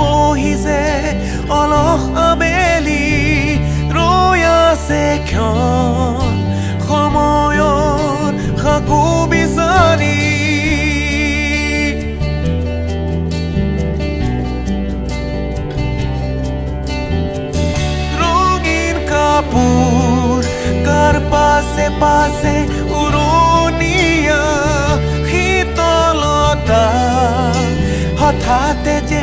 বহিছে অলস আবেলি ৰৈ আছে ক্ষণ সময়ৰ সাকু বিচাৰি। ৰঙীন কাপোৰ কাৰ পাছে পাছে উৰণীয়া শীতলতা হঠাতে যে